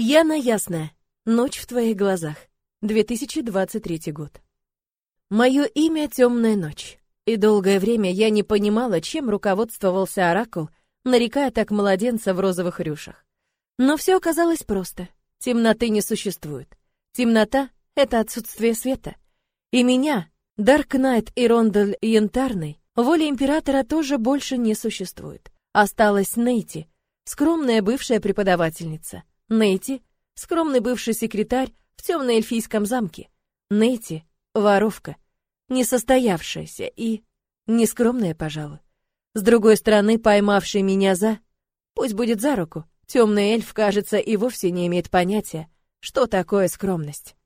Яна Ясная. Ночь в твоих глазах. 2023 год. Мое имя — Темная ночь. И долгое время я не понимала, чем руководствовался Оракул, нарекая так младенца в розовых рюшах. Но все оказалось просто. Темноты не существует. Темнота — это отсутствие света. И меня, Дарк Найт и Рондель Янтарный, воли Императора тоже больше не существует. Осталась Нейти, скромная бывшая преподавательница. Нейти — скромный бывший секретарь в темно-эльфийском замке. Нейти — воровка, несостоявшаяся и нескромная, пожалуй. С другой стороны, поймавший меня за... Пусть будет за руку. Темный эльф, кажется, и вовсе не имеет понятия, что такое скромность.